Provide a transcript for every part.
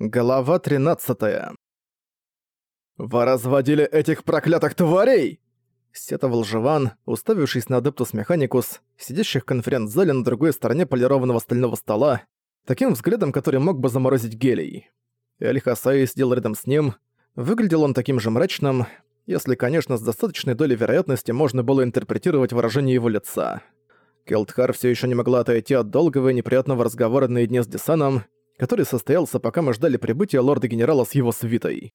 Глава 13 «Вы разводили этих проклятых тварей!» Сетовал Живан, уставившись на Адептус Механикус, сидящих в конференц-зале на другой стороне полированного стального стола, таким взглядом, который мог бы заморозить гелий. Эль Хасай сидел рядом с ним. Выглядел он таким же мрачным, если, конечно, с достаточной долей вероятности можно было интерпретировать выражение его лица. Келтхар все еще не могла отойти от долгого и неприятного разговора наедине с Десаном, который состоялся, пока мы ждали прибытия лорда-генерала с его свитой.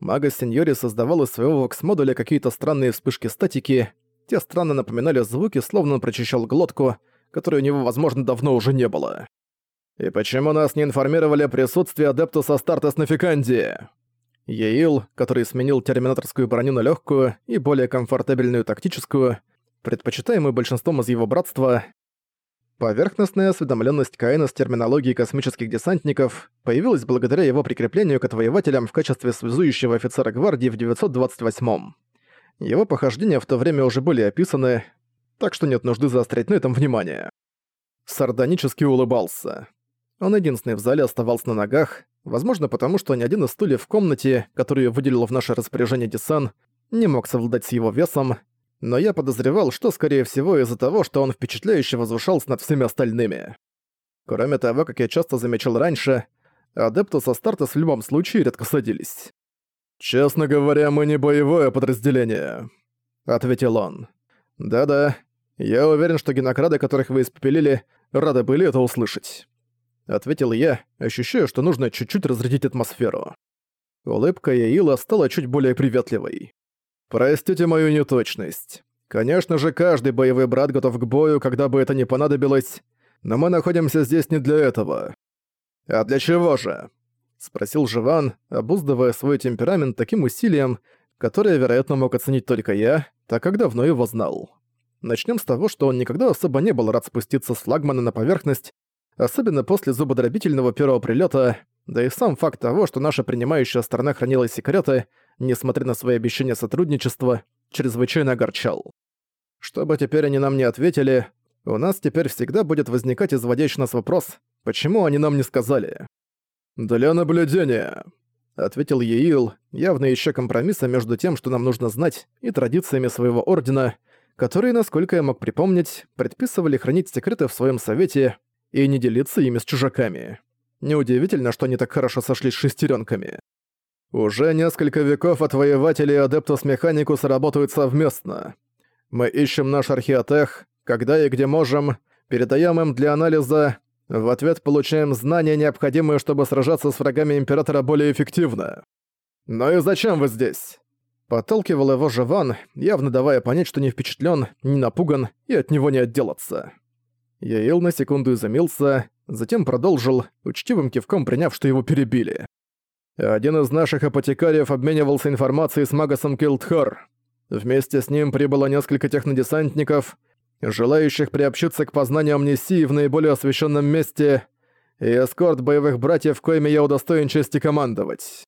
Мага Сеньори создавал из своего вокс-модуля какие-то странные вспышки статики. Те странно напоминали звуки, словно он прочищал глотку, которой у него, возможно, давно уже не было. «И почему нас не информировали о присутствии Адептуса Стартес на Фиканде?» Еил, который сменил терминаторскую броню на легкую и более комфортабельную тактическую, предпочитаемую большинством из его братства, Поверхностная осведомленность Каина с терминологией космических десантников появилась благодаря его прикреплению к отвоевателям в качестве связующего офицера гвардии в 928-м. Его похождения в то время уже были описаны, так что нет нужды заострять на этом внимание. Сардонически улыбался. Он единственный в зале оставался на ногах, возможно потому, что ни один из стульев в комнате, которую выделил в наше распоряжение Десан, не мог совладать с его весом, но я подозревал, что, скорее всего, из-за того, что он впечатляюще возвышался над всеми остальными. Кроме того, как я часто замечал раньше, адепты со старта в любом случае редко садились. «Честно говоря, мы не боевое подразделение», — ответил он. «Да-да, я уверен, что генокрады, которых вы испепелили, рады были это услышать». Ответил я, ощущая, что нужно чуть-чуть разрядить атмосферу. Улыбка Яила стала чуть более приветливой. Простите мою неточность. Конечно же, каждый боевой брат готов к бою, когда бы это ни понадобилось, но мы находимся здесь не для этого. А для чего же? Спросил Живан, обуздывая свой темперамент таким усилием, которое, вероятно, мог оценить только я, так как давно его знал. Начнем с того, что он никогда особо не был рад спуститься с флагмана на поверхность, особенно после зубодробительного первого прилета, да и сам факт того, что наша принимающая сторона хранила секреты, несмотря на свои обещания сотрудничества, чрезвычайно огорчал. Что бы теперь они нам не ответили, у нас теперь всегда будет возникать изводящий нас вопрос, почему они нам не сказали. «Для наблюдения», — ответил Еил, явно ища компромисса между тем, что нам нужно знать, и традициями своего ордена, которые, насколько я мог припомнить, предписывали хранить секреты в своем совете и не делиться ими с чужаками. Неудивительно, что они так хорошо сошлись с шестеренками. Уже несколько веков отвоеватели и Адептус Механикус работают совместно. Мы ищем наш археотех, когда и где можем, передаем им для анализа, в ответ получаем знания, необходимые, чтобы сражаться с врагами Императора более эффективно. «Ну и зачем вы здесь?» Подталкивал его Живан, явно давая понять, что не впечатлен, не напуган и от него не отделаться. Яил на секунду изумился, затем продолжил, учтивым кивком приняв, что его перебили. Один из наших апотекариев обменивался информацией с Магасом Килдхор. Вместе с ним прибыло несколько технодесантников, желающих приобщиться к познанию амнисии в наиболее освещенном месте, и эскорт боевых братьев, коими я удостоен чести командовать.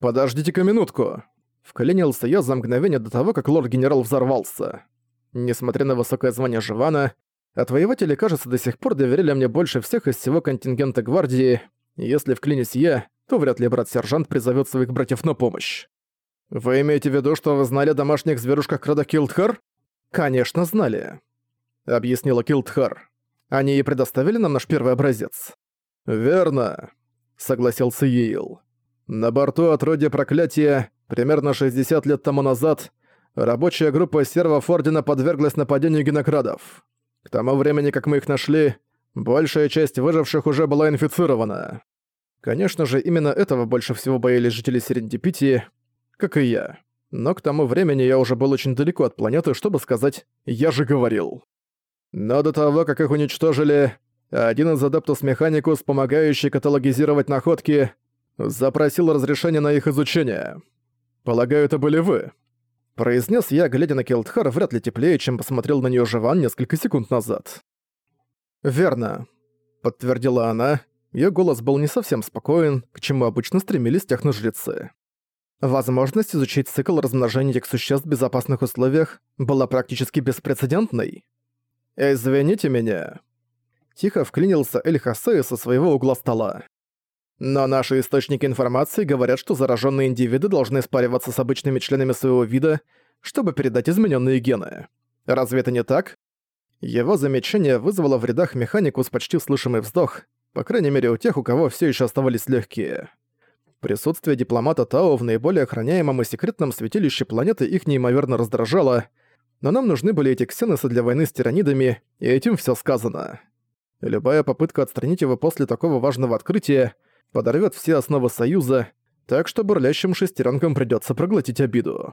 «Подождите-ка минутку!» Вклинился я за мгновение до того, как лорд-генерал взорвался. Несмотря на высокое звание Живана, отвоеватели, кажется, до сих пор доверяли мне больше всех из всего контингента гвардии, если вклинюсь я, то вряд ли брат-сержант призовет своих братьев на помощь. «Вы имеете в виду, что вы знали о домашних зверушках Крада Килдхар?» «Конечно, знали», — объяснила Килдхар. «Они и предоставили нам наш первый образец». «Верно», — согласился Йейл. «На борту отродья проклятия, примерно 60 лет тому назад, рабочая группа сервов Ордена подверглась нападению генокрадов. К тому времени, как мы их нашли, большая часть выживших уже была инфицирована. Конечно же, именно этого больше всего боялись жители Серендипитии, как и я. Но к тому времени я уже был очень далеко от планеты, чтобы сказать «я же говорил». Но до того, как их уничтожили, один из Адептус Механикус, помогающий каталогизировать находки, запросил разрешение на их изучение. Полагаю, это были вы. Произнес я, глядя на Келтхар, вряд ли теплее, чем посмотрел на нее Живан несколько секунд назад. «Верно», — подтвердила она, Её голос был не совсем спокоен, к чему обычно стремились техножрецы. Возможность изучить цикл размножения этих существ в безопасных условиях была практически беспрецедентной. «Извините меня». Тихо вклинился Эль Хасея со своего угла стола. Но наши источники информации говорят, что зараженные индивиды должны спариваться с обычными членами своего вида, чтобы передать измененные гены. Разве это не так? Его замечание вызвало в рядах механикус почти слышимый вздох, по крайней мере у тех, у кого все еще оставались легкие. Присутствие дипломата Тао в наиболее охраняемом и секретном святилище планеты их неимоверно раздражало, но нам нужны были эти ксеносы для войны с тиранидами, и этим все сказано. Любая попытка отстранить его после такого важного открытия подорвет все основы Союза, так что бурлящим шестеренкам придется проглотить обиду.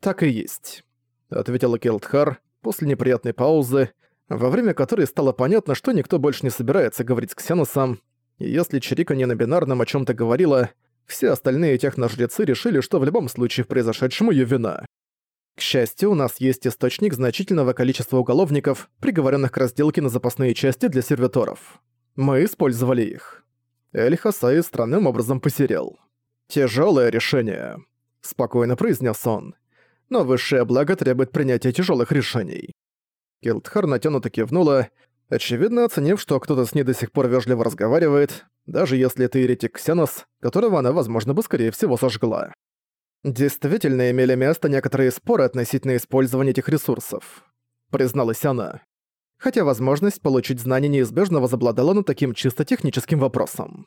«Так и есть», — ответила Келтхар после неприятной паузы, во время которой стало понятно, что никто больше не собирается говорить с Ксеносом, и если Чирика не на бинарном о чем то говорила, все остальные техножрецы решили, что в любом случае в произошедшем ее вина. К счастью, у нас есть источник значительного количества уголовников, приговоренных к разделке на запасные части для сервиторов. Мы использовали их. Эль Хасай странным образом посерел. Тяжелое решение», — спокойно произнес он. «Но высшее благо требует принятия тяжелых решений». Килтхар натянуто кивнула, очевидно оценив, что кто-то с ней до сих пор вежливо разговаривает, даже если это еретик Ксенос, которого она, возможно, бы скорее всего сожгла. Действительно имели место некоторые споры относительно использования этих ресурсов, призналась она. Хотя возможность получить знания неизбежно возобладала над таким чисто техническим вопросом.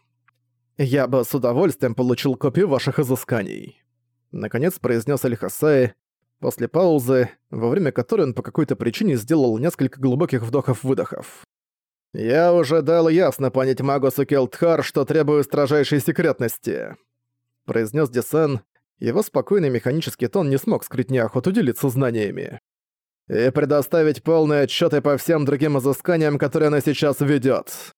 «Я бы с удовольствием получил копию ваших изысканий», — наконец произнес Аль-Хасай, после паузы, во время которой он по какой-то причине сделал несколько глубоких вдохов-выдохов. «Я уже дал ясно понять Магусу Келтхар, что требую строжайшей секретности», — произнес Десен, его спокойный механический тон не смог скрыть неохоту делиться знаниями. «И предоставить полные отчеты по всем другим изысканиям, которые она сейчас ведет.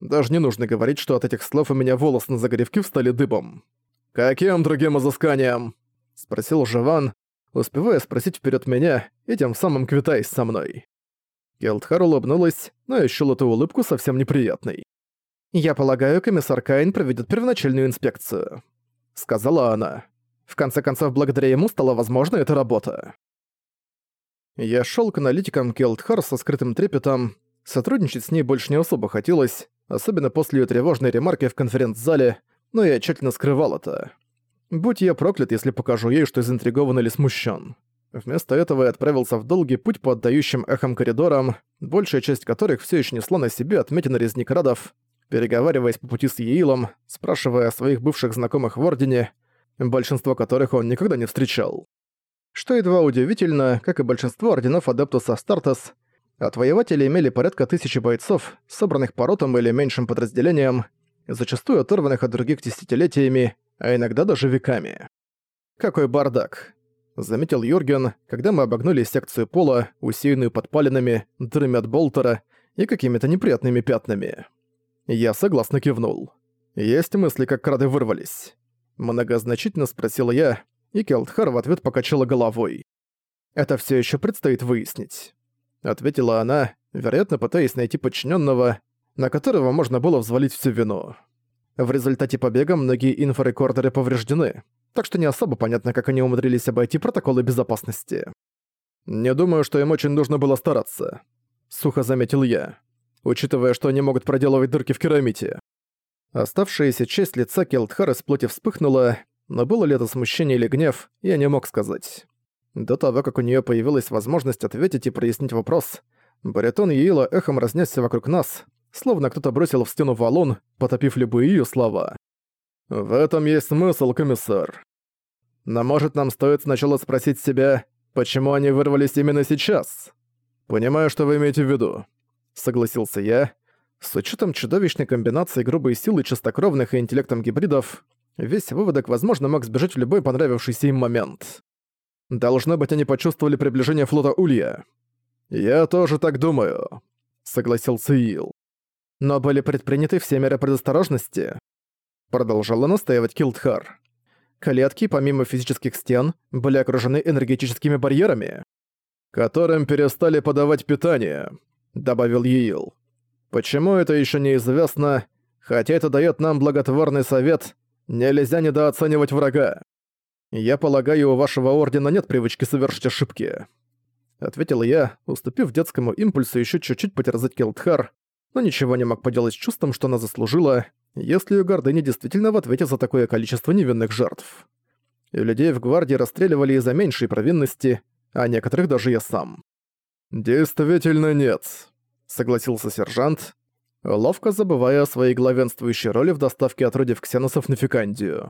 Даже не нужно говорить, что от этих слов у меня волосы на загривке встали дыбом. «Каким другим изысканиям?» — спросил Живан, успевая спросить вперед меня и тем самым квитаясь со мной. Гелдхар улыбнулась, но счёл эту улыбку совсем неприятной. «Я полагаю, комиссар Кайн проведет первоначальную инспекцию», — сказала она. В конце концов, благодаря ему стала возможна эта работа. Я шел к аналитикам Келдхар со скрытым трепетом. Сотрудничать с ней больше не особо хотелось, особенно после ее тревожной ремарки в конференц-зале, но я тщательно скрывал это. Будь я проклят, если покажу ей, что заинтригован или смущен. Вместо этого я отправился в долгий путь по отдающим эхом коридорам, большая часть которых все еще несла на себе отметины резник Радов, переговариваясь по пути с Еилом, спрашивая о своих бывших знакомых в Ордене, большинство которых он никогда не встречал. Что едва удивительно, как и большинство орденов Адептус Астартес, отвоеватели имели порядка тысячи бойцов, собранных по ротам или меньшим подразделениям, зачастую оторванных от других десятилетиями, а иногда даже веками. «Какой бардак!» — заметил Юрген, когда мы обогнули секцию пола, усеянную подпалинами, дырами от болтера и какими-то неприятными пятнами. Я согласно кивнул. Есть мысли, как крады вырвались. Многозначительно спросила я, и Келтхар в ответ покачала головой. «Это все еще предстоит выяснить», — ответила она, вероятно, пытаясь найти подчиненного, на которого можно было взвалить всю вину. В результате побега многие инфорекордеры повреждены, так что не особо понятно, как они умудрились обойти протоколы безопасности. «Не думаю, что им очень нужно было стараться», — сухо заметил я, учитывая, что они могут проделывать дырки в керамите. Оставшаяся часть лица Келтхара с плоти вспыхнула, но было ли это смущение или гнев, я не мог сказать. До того, как у нее появилась возможность ответить и прояснить вопрос, баритон Еила эхом разнесся вокруг нас, словно кто-то бросил в стену валун, потопив любые ее слова. «В этом есть смысл, комиссар. Но может нам стоит сначала спросить себя, почему они вырвались именно сейчас? Понимаю, что вы имеете в виду», — согласился я, с учетом чудовищной комбинации грубой силы чистокровных и интеллектом гибридов, весь выводок, возможно, мог сбежать в любой понравившийся им момент. Должно быть, они почувствовали приближение флота Улья. «Я тоже так думаю», — согласился Ил. «Но были предприняты все меры предосторожности», — продолжала настаивать Килдхар. «Клетки, помимо физических стен, были окружены энергетическими барьерами, которым перестали подавать питание», — добавил Йил. Почему это еще неизвестно, хотя это дает нам благотворный совет, нельзя недооценивать врага. Я полагаю, у вашего ордена нет привычки совершить ошибки. Ответил я, уступив детскому импульсу еще чуть-чуть потерзать Келтхар, но ничего не мог поделать с чувством, что она заслужила, если у гордыни действительно в ответе за такое количество невинных жертв. И людей в гвардии расстреливали из-за меньшей провинности, а некоторых даже я сам. «Действительно нет», — согласился сержант, ловко забывая о своей главенствующей роли в доставке отродьев ксеносов на Фикандию.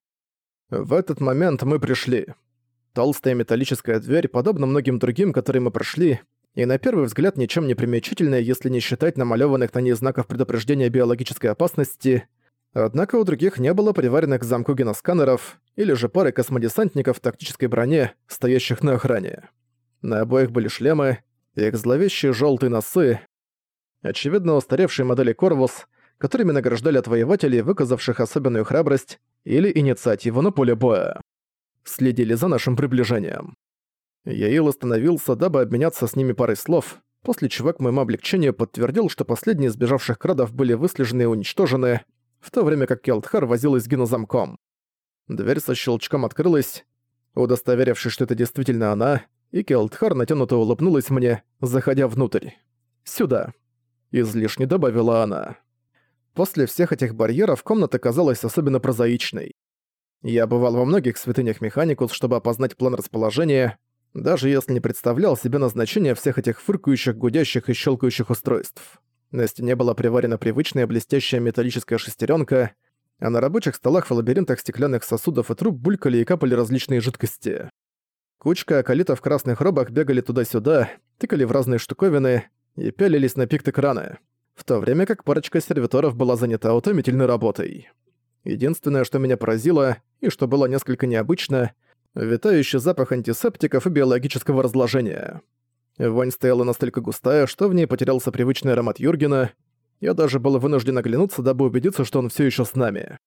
В этот момент мы пришли. Толстая металлическая дверь, подобно многим другим, которые мы прошли, и на первый взгляд ничем не примечательная, если не считать намалёванных на ней знаков предупреждения биологической опасности, однако у других не было приваренных к замку геносканеров или же пары космодесантников в тактической броне, стоящих на охране. На обоих были шлемы, их зловещие желтые носы, очевидно устаревшие модели Корвус, которыми награждали отвоевателей, выказавших особенную храбрость или инициативу на поле боя. Следили за нашим приближением. Яил остановился, дабы обменяться с ними парой слов, после чего к моему облегчению подтвердил, что последние сбежавших крадов были выслежены и уничтожены, в то время как Келтхар возилась с гинозамком. Дверь со щелчком открылась, удостоверившись, что это действительно она, и Келтхар натянуто улыбнулась мне, заходя внутрь. «Сюда», — излишне добавила она. После всех этих барьеров комната казалась особенно прозаичной. Я бывал во многих святынях Механикус, чтобы опознать план расположения, даже если не представлял себе назначение всех этих фыркающих, гудящих и щелкающих устройств. На стене была приварена привычная блестящая металлическая шестеренка, а на рабочих столах в лабиринтах стеклянных сосудов и труб булькали и капали различные жидкости. Кучка акалитов в красных робах бегали туда-сюда, тыкали в разные штуковины и пялились на пикт экраны, в то время как парочка сервиторов была занята утомительной работой. Единственное, что меня поразило, и что было несколько необычно — витающий запах антисептиков и биологического разложения. Вонь стояла настолько густая, что в ней потерялся привычный аромат Юргена. Я даже был вынужден оглянуться, дабы убедиться, что он все еще с нами.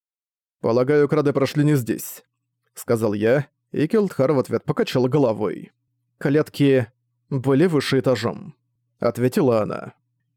«Полагаю, крады прошли не здесь», — сказал я, и Келтхар в ответ покачала головой. «Клетки были выше этажом», — ответила она.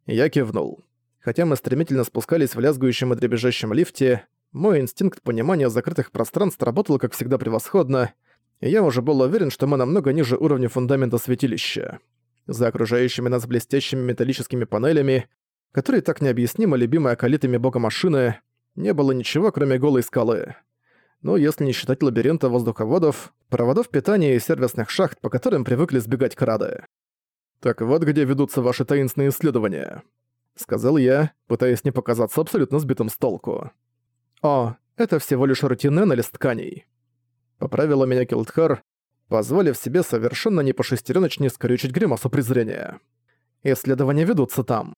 Я кивнул. Хотя мы стремительно спускались в лязгающем и дребезжащем лифте, мой инстинкт понимания закрытых пространств работал как всегда превосходно, и я уже был уверен, что мы намного ниже уровня фундамента святилища. За окружающими нас блестящими металлическими панелями, которые так необъяснимо любимы околитами бога машины, не было ничего, кроме голой скалы. Но если не считать лабиринта воздуховодов, проводов питания и сервисных шахт, по которым привыкли сбегать крады. «Так вот где ведутся ваши таинственные исследования», — сказал я, пытаясь не показаться абсолютно сбитым с толку. «О, это всего лишь рутинный анализ тканей. Поправила меня Килдхар, позволив себе совершенно не по-шестерёночне скрючить гримасу презрения. Исследования ведутся там.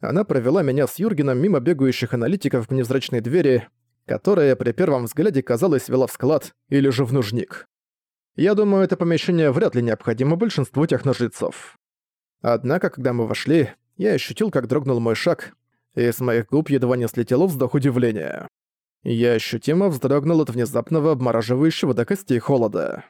Она провела меня с Юргеном мимо бегающих аналитиков к невзрачной двери, которая при первом взгляде, казалось, вела в склад или же в нужник. Я думаю, это помещение вряд ли необходимо большинству техножрецов. Однако, когда мы вошли, я ощутил, как дрогнул мой шаг, и с моих губ едва не слетело вздох удивления. Я ощутимо вздрогнул от внезапного обмораживающего до костей холода.